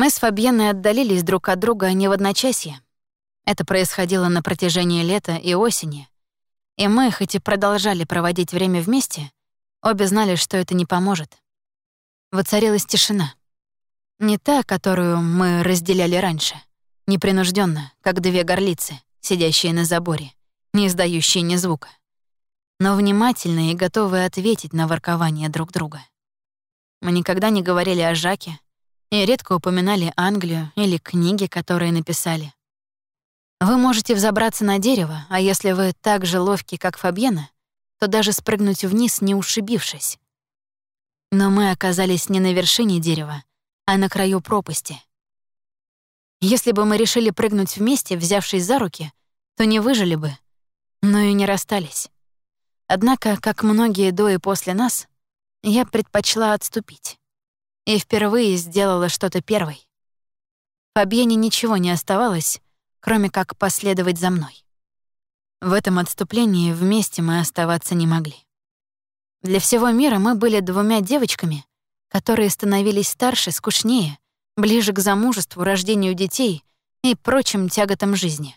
Мы с Фабьеной отдалились друг от друга не в одночасье. Это происходило на протяжении лета и осени. И мы, хоть и продолжали проводить время вместе, обе знали, что это не поможет. Воцарилась тишина. Не та, которую мы разделяли раньше. Непринужденно, как две горлицы, сидящие на заборе, не издающие ни звука. Но внимательные и готовые ответить на воркование друг друга. Мы никогда не говорили о Жаке и редко упоминали Англию или книги, которые написали. Вы можете взобраться на дерево, а если вы так же ловки, как Фабьена, то даже спрыгнуть вниз, не ушибившись. Но мы оказались не на вершине дерева, а на краю пропасти. Если бы мы решили прыгнуть вместе, взявшись за руки, то не выжили бы, но и не расстались. Однако, как многие до и после нас, я предпочла отступить. И впервые сделала что-то первой. Фабьене ничего не оставалось, кроме как последовать за мной. В этом отступлении вместе мы оставаться не могли. Для всего мира мы были двумя девочками, которые становились старше, скучнее, ближе к замужеству, рождению детей и прочим тяготам жизни.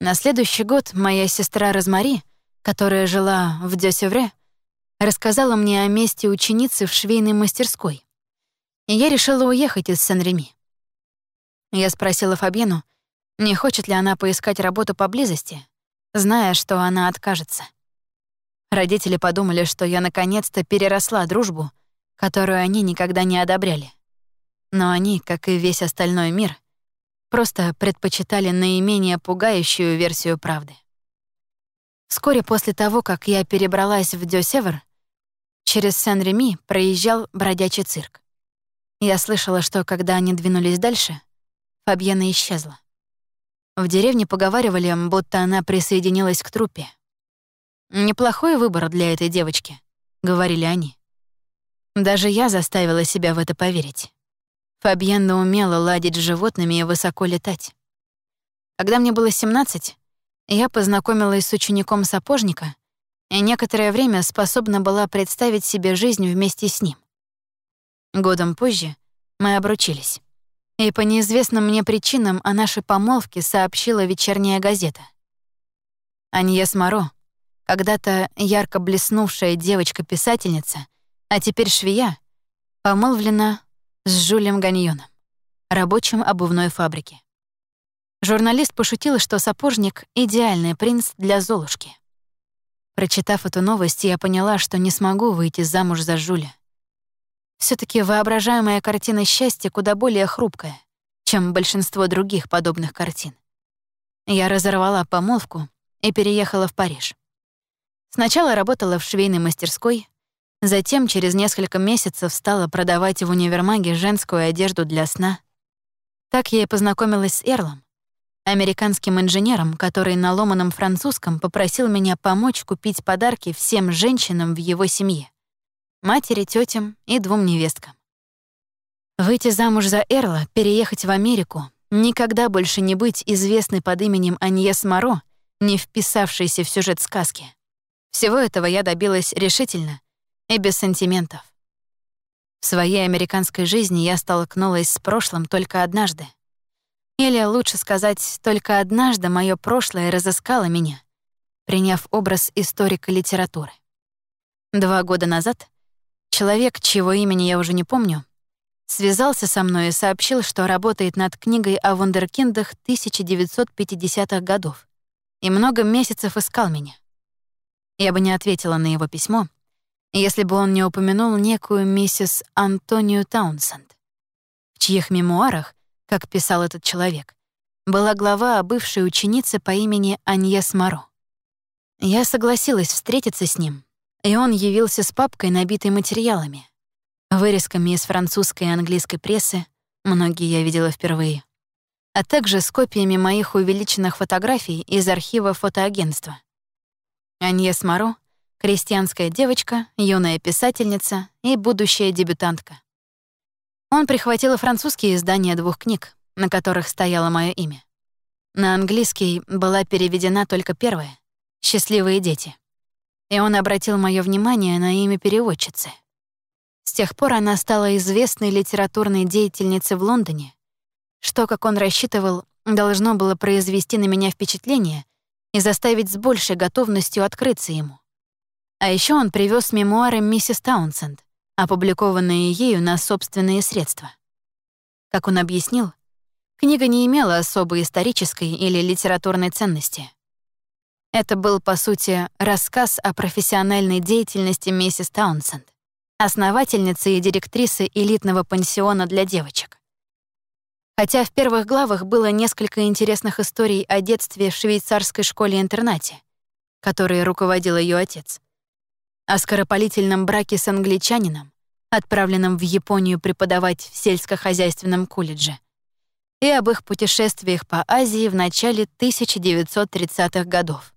На следующий год моя сестра Розмари, которая жила в Дёсевре, рассказала мне о месте ученицы в швейной мастерской. И я решила уехать из Сен-Реми. Я спросила Фабену, не хочет ли она поискать работу поблизости, зная, что она откажется. Родители подумали, что я наконец-то переросла дружбу — которую они никогда не одобряли. Но они, как и весь остальной мир, просто предпочитали наименее пугающую версию правды. Вскоре после того, как я перебралась в Дё-Север, через Сен-Реми проезжал бродячий цирк. Я слышала, что когда они двинулись дальше, Фабьена исчезла. В деревне поговаривали, будто она присоединилась к труппе. «Неплохой выбор для этой девочки», — говорили они. Даже я заставила себя в это поверить. Фабьенна умела ладить с животными и высоко летать. Когда мне было 17, я познакомилась с учеником сапожника и некоторое время способна была представить себе жизнь вместе с ним. Годом позже мы обручились. И по неизвестным мне причинам о нашей помолвке сообщила вечерняя газета. Аньес Моро, когда-то ярко блеснувшая девочка-писательница, а теперь швея, помолвлена с Жюлем Ганьоном, рабочим обувной фабрики. Журналист пошутил, что сапожник — идеальный принц для Золушки. Прочитав эту новость, я поняла, что не смогу выйти замуж за Жюля. Все таки воображаемая картина счастья куда более хрупкая, чем большинство других подобных картин. Я разорвала помолвку и переехала в Париж. Сначала работала в швейной мастерской, Затем через несколько месяцев стала продавать в универмаге женскую одежду для сна. Так я и познакомилась с Эрлом, американским инженером, который на ломаном французском попросил меня помочь купить подарки всем женщинам в его семье — матери, тетям и двум невесткам. Выйти замуж за Эрла, переехать в Америку, никогда больше не быть известной под именем Аньес Моро, не вписавшейся в сюжет сказки. Всего этого я добилась решительно — и без сантиментов. В своей американской жизни я столкнулась с прошлым только однажды. Или, лучше сказать, только однажды мое прошлое разыскало меня, приняв образ историка литературы. Два года назад человек, чьего имени я уже не помню, связался со мной и сообщил, что работает над книгой о вундеркиндах 1950-х годов и много месяцев искал меня. Я бы не ответила на его письмо, если бы он не упомянул некую миссис Антонию Таунсенд, в чьих мемуарах, как писал этот человек, была глава о бывшей ученице по имени Аньес Моро. Я согласилась встретиться с ним, и он явился с папкой, набитой материалами, вырезками из французской и английской прессы, многие я видела впервые, а также с копиями моих увеличенных фотографий из архива фотоагентства. Аньес Моро крестьянская девочка, юная писательница и будущая дебютантка. Он прихватил французские издания двух книг, на которых стояло мое имя. На английский была переведена только первая «Счастливые дети». И он обратил мое внимание на имя переводчицы. С тех пор она стала известной литературной деятельницей в Лондоне, что, как он рассчитывал, должно было произвести на меня впечатление и заставить с большей готовностью открыться ему. А еще он привез мемуары миссис Таунсенд, опубликованные ею на собственные средства. Как он объяснил, книга не имела особой исторической или литературной ценности. Это был, по сути, рассказ о профессиональной деятельности миссис Таунсенд, основательницы и директрисы элитного пансиона для девочек. Хотя в первых главах было несколько интересных историй о детстве в швейцарской школе-интернате, которой руководил ее отец, о скоропалительном браке с англичанином, отправленном в Японию преподавать в сельскохозяйственном колледже, и об их путешествиях по Азии в начале 1930-х годов.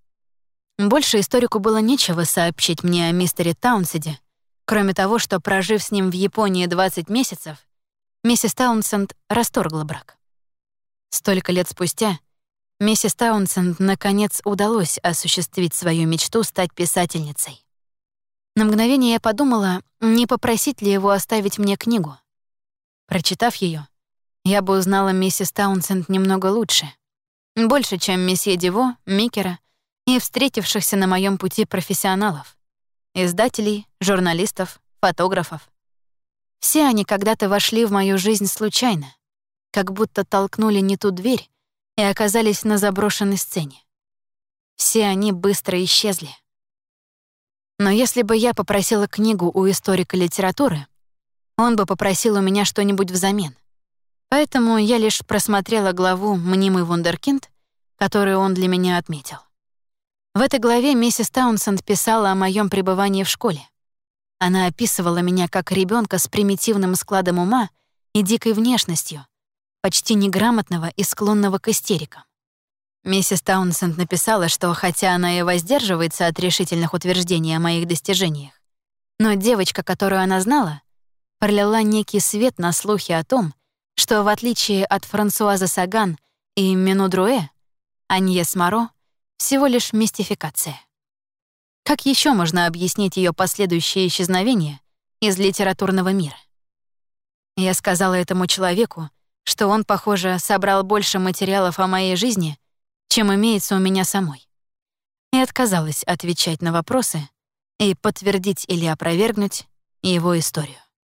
Больше историку было нечего сообщить мне о мистере Таунсиде, кроме того, что, прожив с ним в Японии 20 месяцев, миссис Таунсенд расторгла брак. Столько лет спустя миссис Таунсенд наконец удалось осуществить свою мечту стать писательницей. На мгновение я подумала, не попросить ли его оставить мне книгу. Прочитав ее, я бы узнала миссис Таунсенд немного лучше. Больше, чем месье Диво, Микера и встретившихся на моем пути профессионалов. Издателей, журналистов, фотографов. Все они когда-то вошли в мою жизнь случайно, как будто толкнули не ту дверь и оказались на заброшенной сцене. Все они быстро исчезли. Но если бы я попросила книгу у историка литературы, он бы попросил у меня что-нибудь взамен. Поэтому я лишь просмотрела главу «Мнимый вундеркинд», которую он для меня отметил. В этой главе миссис Таунсенд писала о моем пребывании в школе. Она описывала меня как ребенка с примитивным складом ума и дикой внешностью, почти неграмотного и склонного к истерикам. Миссис Таунсенд написала, что хотя она и воздерживается от решительных утверждений о моих достижениях, но девочка, которую она знала, пролила некий свет на слухи о том, что в отличие от Франсуаза Саган и Мену Друэ, Аньес всего лишь мистификация. Как еще можно объяснить ее последующее исчезновение из литературного мира? Я сказала этому человеку, что он, похоже, собрал больше материалов о моей жизни, чем имеется у меня самой. И отказалась отвечать на вопросы и подтвердить или опровергнуть его историю.